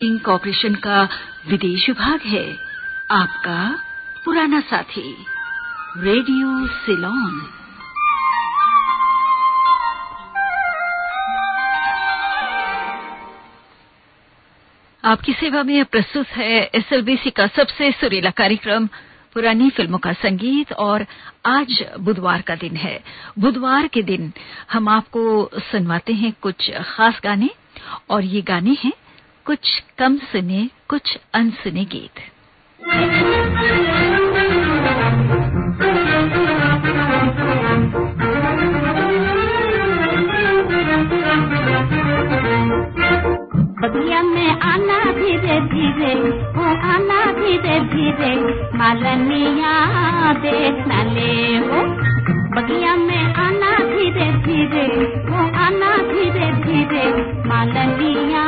Broadcasting corporation का विदेश विभाग है। आपका पुराना साथी रेडियो सिलोन आपकी सेवा में प्रस्तुत है एसएलबीसी का सबसे सुरीला कार्यक्रम, पुरानी फ़िल्मों का संगीत और आज बुधवार का दिन है। बुधवार के दिन हम आपको सुनवाते हैं कुछ खास गाने और ये गाने हैं कुछ कम सुने, कुछ अनसुने गीत। बगिया में आना धीरे धीरे वो आना धीरे धीरे, मालनिया देखना ले वो बगिया में आना धीरे धीरे वो आना धीरे धीरे, मालनिया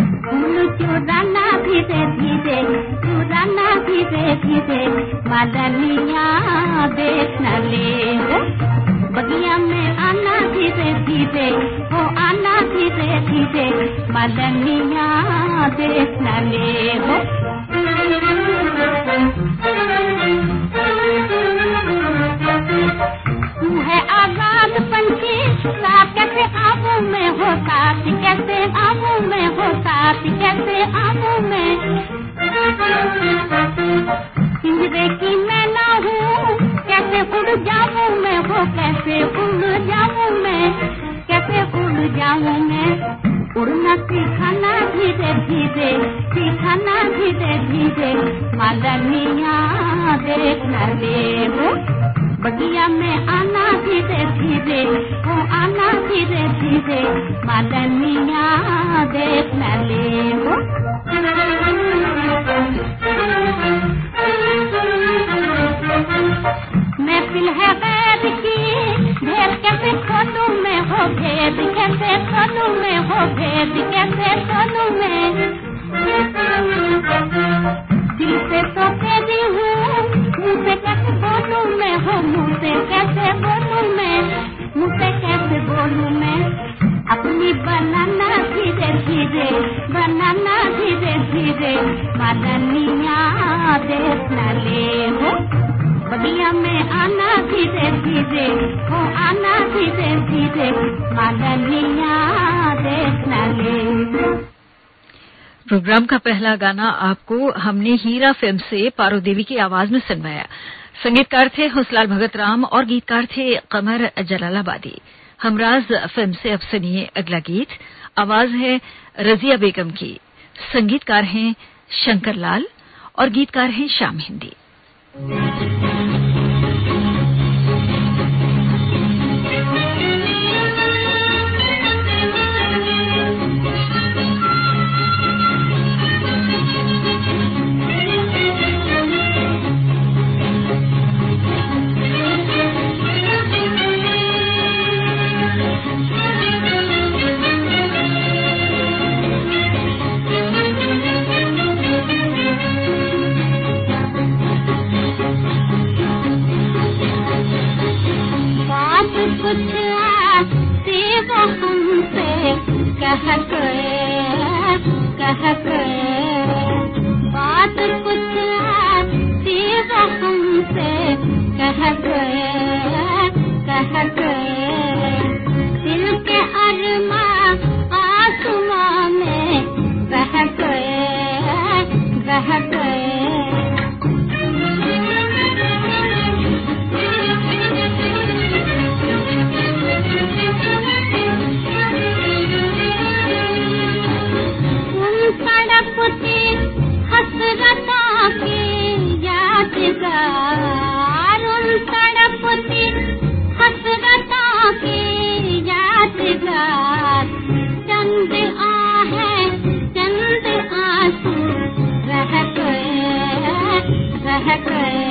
फूल चुराना धीरे धीरे चुराना धीरे धीरे मालनिया बगिया में आना धीरे धीरे हो आना धीरे धीरे मदनिया देखना ले। है आज़ाद पंछी कैसे में हो साथ कैसे आबू में हो साथ कैसे आबू में। पिंजरे की मैं ना हूँ, कैसे उड़ जाऊँ मैं, हो कैसे उड़ जाऊँ मैं, कैसे उड़ जाऊँ मैं। उड़ना सीखाना धीरे धीरे, सीखाना धीरे धीरे, मालनिया देखना ले वो बगिया में आना धीरे धीरे वो आना धीरे धीरे मालनिया देखना ले की भेद कैसे खोलू में हो भेद, कैसे में हो भेद, कैसे में। दिल से तो तेरी हूँ मुँह से कैसे बोलू मैं? मुँह से कैसे बोलू मैं? अपनी बनाना धीरे धीरे, बनाना धीरे धीरे मदनिया देखना ले हो। बगिया में आना धीरे धीरे, हो आना धीरे धीरे मदनिया देखना ले प्रोग्राम का पहला गाना आपको हमने हीरा फ़िल्म से पारो देवी की आवाज़ में सुनवाया। संगीतकार थे हंसलाल भगत राम और गीतकार थे कमर जलालाबादी। हमराज फ़िल्म से अब सुनिए अगला गीत। आवाज़ है रजिया बेगम की। संगीतकार हैं शंकर लाल और गीतकार हैं श्याम हिंदी। यादगार यादगार चंद आँसू रह गए रह गए।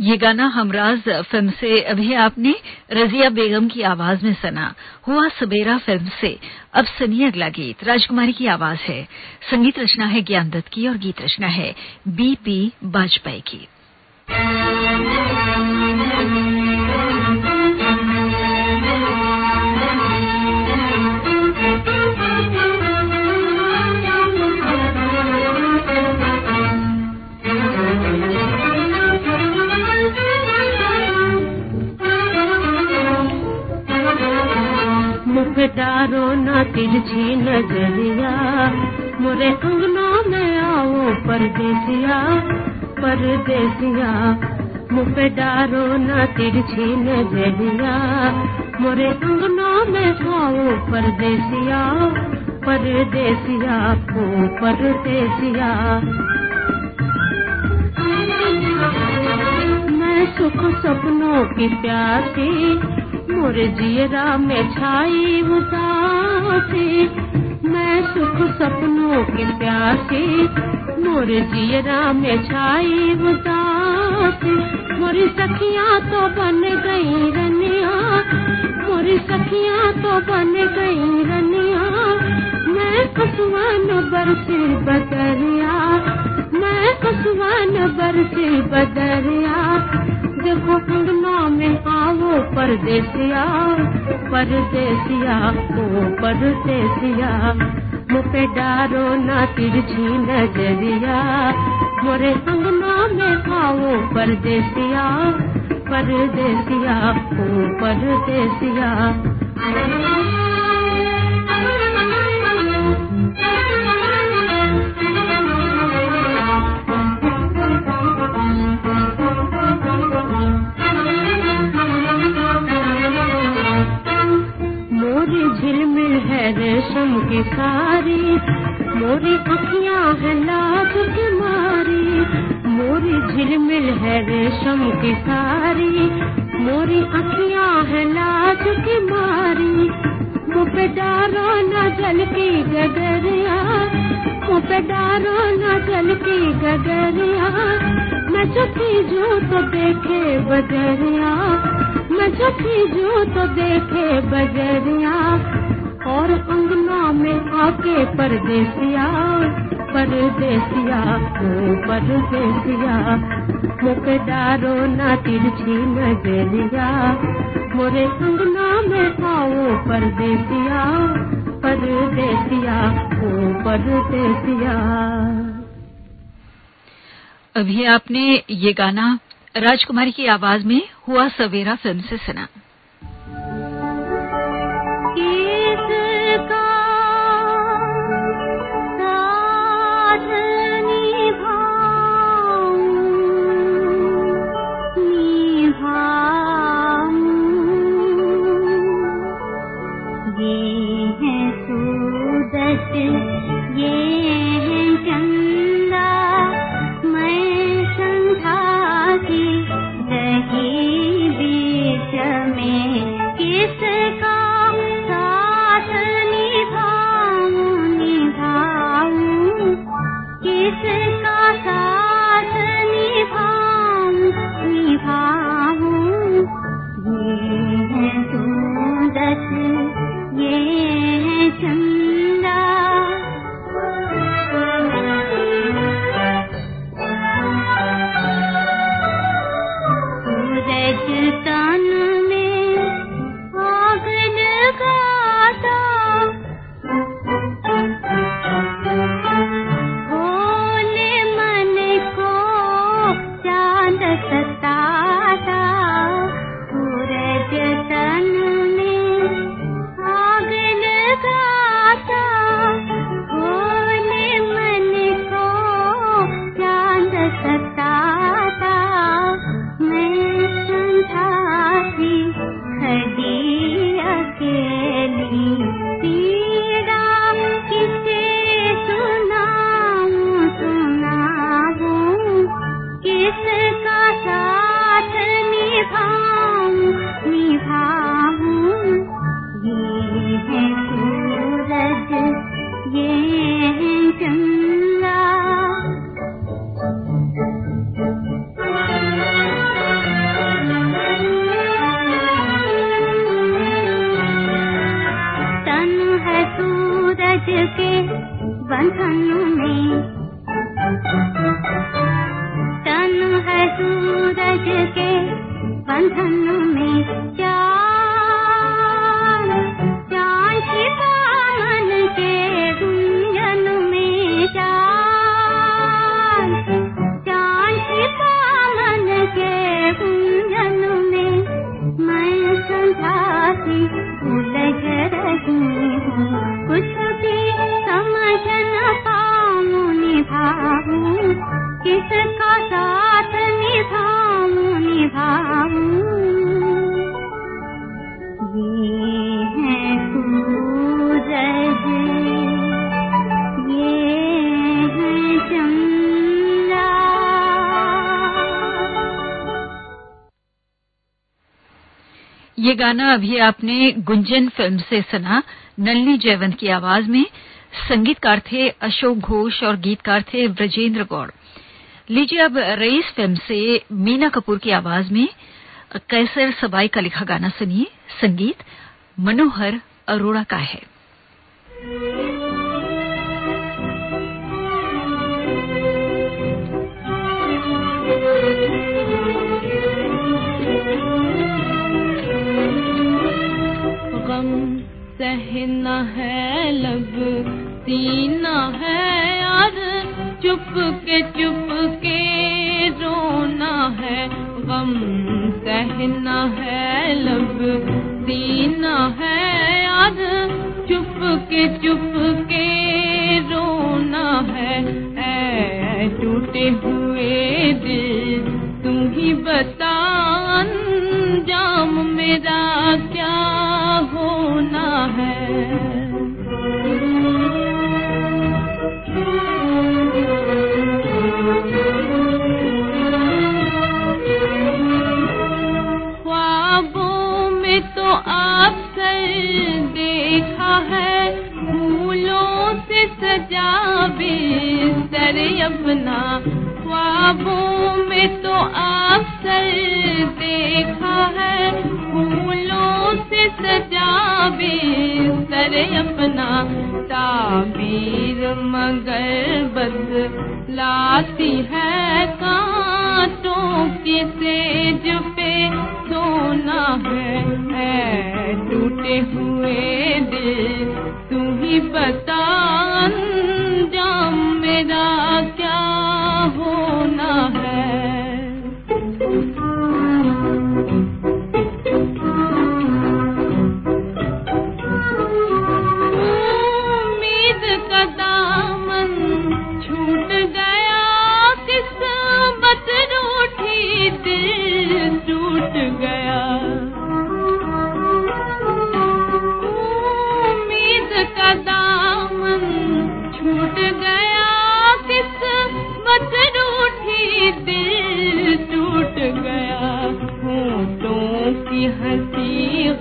ये गाना हमराज फ़िल्म से, अभी आपने रजिया बेगम की आवाज़ में सुना। हुआ सबेरा फ़िल्म से। अब सुनिए अगला गीत। राजकुमारी की आवाज़ है। संगीत रचना है ज्ञान दत्त की और गीत रचना है बीपी वाजपेयी की। डारो ना तिरछी नज़रिया। मोरे अंगनों में आओ परदेसिया परदेसिया। मुख डारो ना तिरछी नज़रिया। मोरे अंगनों में आओ परदेसिया परदेसिया, ओ परदेसिया। मैं सुख सपनों की प्यासी मोरे जियरा में छाई उदासी। मैं सुख सपनों के प्यासी। मोरे जियरा में छाई उदासी। मोरी सखियाँ तो बन गई रनिया। मोरी सखियाँ तो बन गई रनिया। मैं खुशवान बरसी बदरिया। मैं खुशवान बरसी बदरिया। देखो अंगना में आओ, परदेसिया परदेसिया, ओ परदेसिया। मुझे डारो ना तिरछी नज़रिया। मोरे अंगना में आओ, परदेसिया परदेसिया, ओ परदेसिया। मैं चुकी जो तो देखे बजरिया चुकी जो तो देखे बजरिया, और अंगना में आके परदेसिया परदेसिया ओ परदेसिया? मुख डारो ना तिरछी नज़रिया, मोरे अंगना में आओ परदेसिया परदेसिया ओ परदेसिया? अभी आपने ये गाना राजकुमारी की आवाज़ में हुआ सवेरा फ़िल्म से सुना। ये गाना अभी आपने गुंजन फ़िल्म से सुना, नलनी जयवंत की आवाज़ में। संगीतकार थे अशोक घोष और गीतकार थे ब्रजेंद्र गौड़। लीजिए अब रईस फ़िल्म से मीना कपूर की आवाज़ में, कैसर सबाई का लिखा गाना सुनिए। संगीत मनोहर अरोड़ा का है। सहना है लब, सीना है यार चुप के चुप के रोना है। गम सहना है लब, सीना है यार चुप के चुप के रोना है। ऐ टूटे हुए दिल तू ही बता सजा बिस्तर अपना। ख्वाबों में तो अक्सर देखा है। फूलों से सजा बिस्तर अपना। ताबीर मगर बदलाती है कांटों के सेज पे। सोना है टूटे हुए दिल, तू ही बता da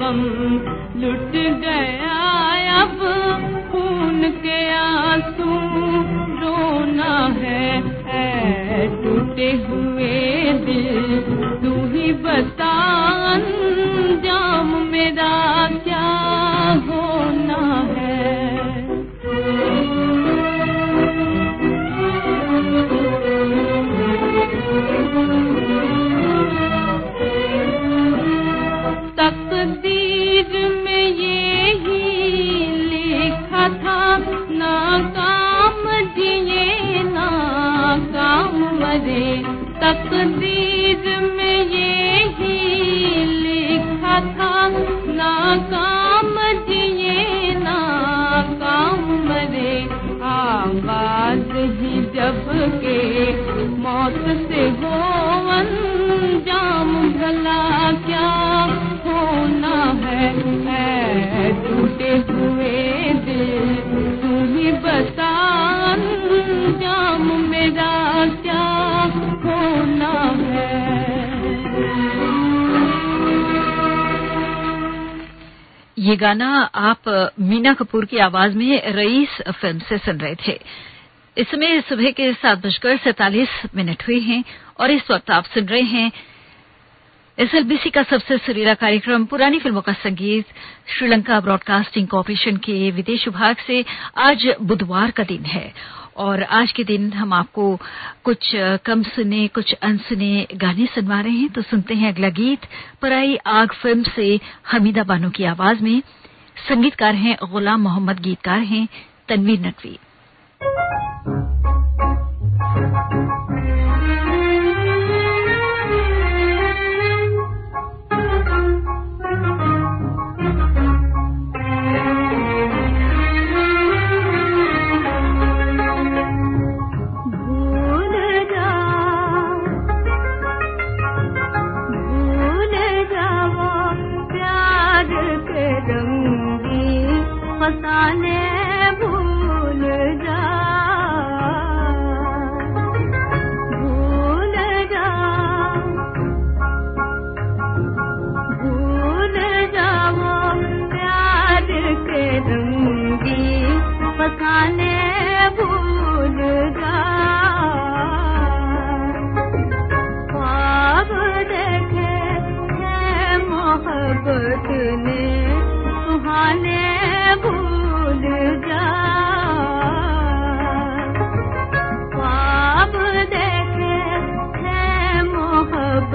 हम लुट गए ये गाना आप मीना कपूर की आवाज़ में रईस फ़िल्म से सुन रहे थे। इस समय सुबह के सात बजकर सैतालीस मिनट हुए हैं और इस वक्त आप सुन रहे हैं एसएलबीसी का सबसे सुरीला कार्यक्रम, पुरानी फ़िल्मों का संगीत, श्रीलंका ब्रॉडकास्टिंग कॉरपोरेशन के विदेश विभाग से आज बुधवार का दिन है। और आज के दिन हम आपको कुछ कम सुने, कुछ अनसुने गाने सुनवा रहे हैं। तो सुनते हैं अगला गीत। पराई आग फ़िल्म से हमीदा बानो की आवाज़ में। संगीतकार हैं गुलाम मोहम्मद, गीतकार हैं तनवीर नकवी।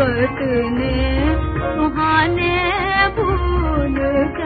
मोहब्बत ने सुहाने भूल जा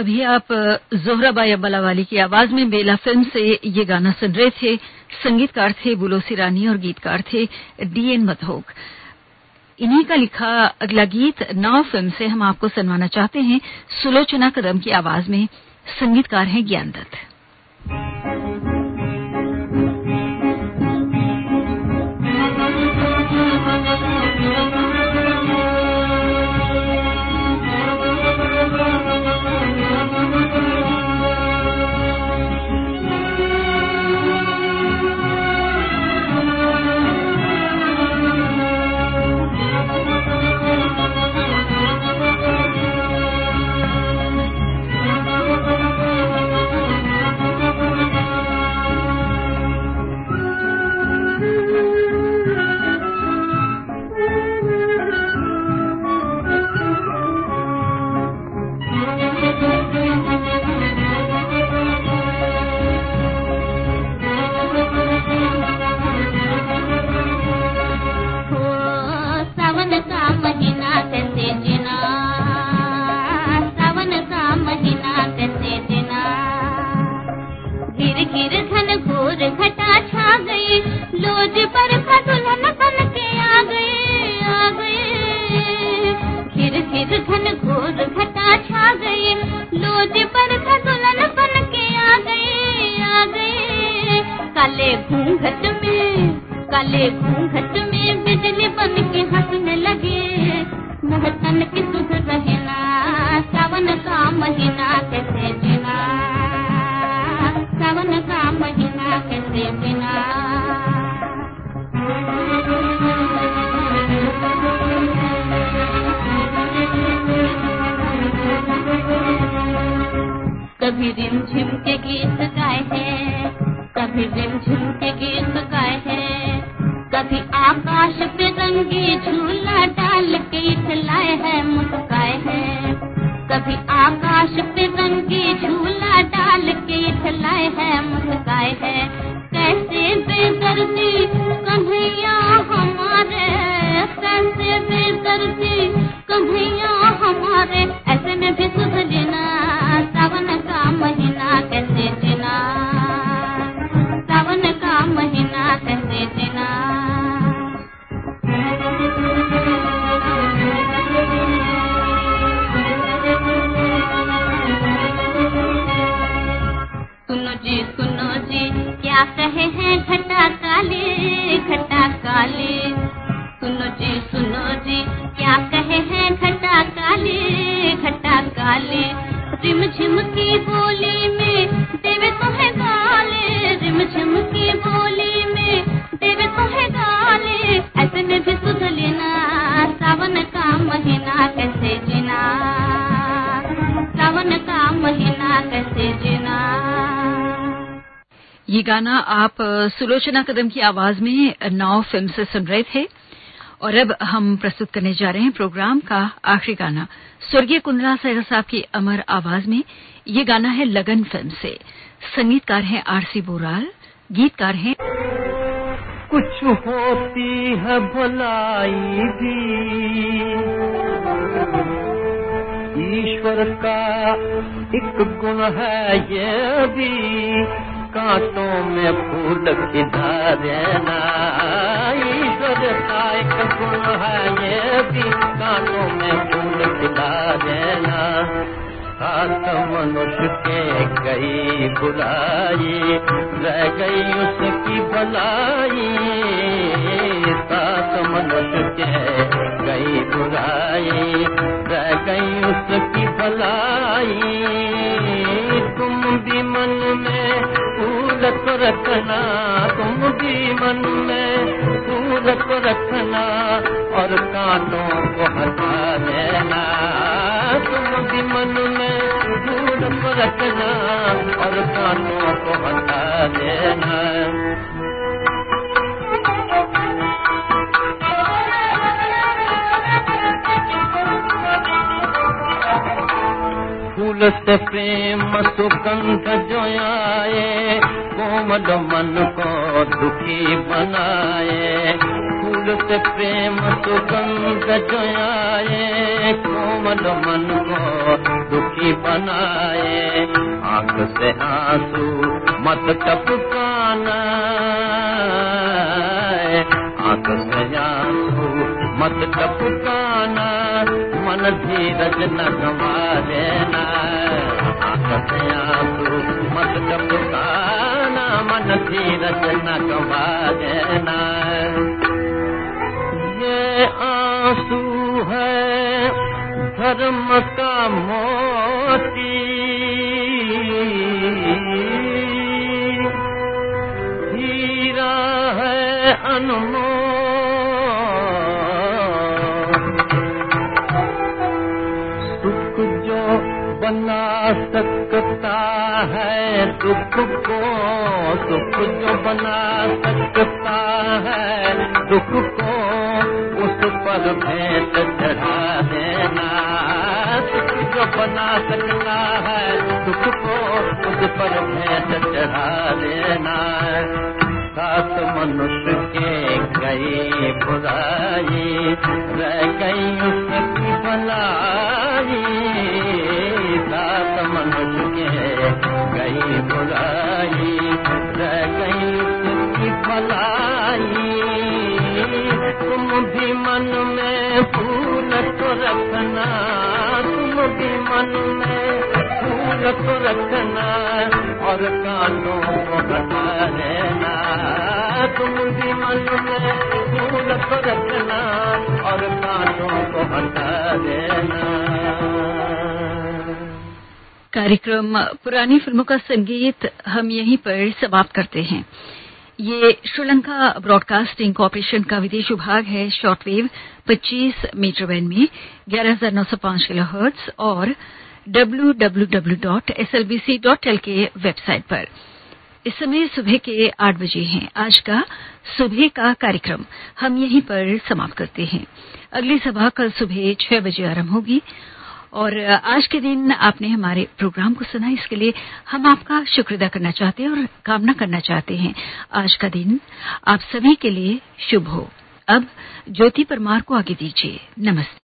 अभी आप जोहराबाई अब्बाला वाली की आवाज़ में बेला फ़िल्म से ये गाना सुन रहे थे। संगीतकार थे बुलोसी रानी और गीतकार थे डीएन मधोक इन्हीं का लिखा अगला गीत नाव फ़िल्म से हम आपको सुनवाना चाहते हैं। सुलोचना कदम की आवाज़ में संगीतकार हैं ज्ञान दत्त कभी दिन के गीत गाए हैं, कभी दिन के गीत गाए हैं, कभी आकाश पे रंगी झूला डाल के खिलाए हैं, मुस्काए हैं, कभी आकाश गाना, आप सुलोचना कदम की आवाज़ में नाव फ़िल्म से सुन रहे थे। और अब हम प्रस्तुत करने जा रहे हैं प्रोग्राम का आखिरी गाना। स्वर्गीय कुंदला सहरा साहब की अमर आवाज़ में ये गाना है लगन फ़िल्म से। संगीतकार हैं आरसी बोराल, गीतकार हैं। कुछ होती है भलाई भी। ईश्वर का एक गुण है ये भी। कांटों में फूल देना ईश्वर में फूल देना सात मनुष्य के गई बुलाई रह गई उसकी भलाई। सात मनुष्य के गई बुलाई रह गई उसकी भलाई। भी मन में फूल को रखना तुम भी मन में फूल को रखना और कानों को हटा देना तुम भी मन में फूल को रखना और कानों को हटा देना फूल से प्रेम सुगंध जो आए कोमल मन को दुखी बनाए। फूल से प्रेम सुगंध जो आए कोमल मन को दुखी बनाए। आँख से आँसू मत टपकाना, आँख से आँसू मत टपकाना। मन धीरज न गवा देना आँख से मत मन धीरज न गवा देना। ये आँसू है धर्म का मोती। हीरा है अनमोल सकता है दुख को, सुख जो बना सकता है। दुख को उस पर भेंट चढ़ा देना। सुख जो बना सकता है दुख को उस पर भेंट चढ़ा देना। सात मनुष्य के गई बुराई, रह गई उसकी भलाई। सात मनुष्य के गई बुराई रह गई तुम भी मन में फूल को रखना, तुम भी मन में फूल को रखना, और कानों को हटा देना। तुम भी मन में फूल को रखना, और कानों को हटा देना। कार्यक्रम, पुरानी फ़िल्मों का संगीत हम यहीं पर समाप्त करते हैं। ये श्रीलंका ब्रॉडकास्टिंग कॉरपोरेशन का विदेश विभाग है, शॉर्टवेव 25 मीटर बैंड में 11905 किलोहर्ट्ज और www.slbc.l के वेबसाइट पर। इस समय सुबह के आठ बजे हैं। आज का सुबह का कार्यक्रम हम यहीं पर समाप्त करते हैं। अगली सभा कल सुबह छह बजे आरंभ होगी। और आज के दिन आपने हमारे प्रोग्राम को सुना, इसके लिए हम आपका शुक्र अदा करना चाहते हैं और कामना करना चाहते हैं। आज का दिन आप सभी के लिए शुभ हो। अब ज्योति परमार को आगे दीजिए। नमस्ते।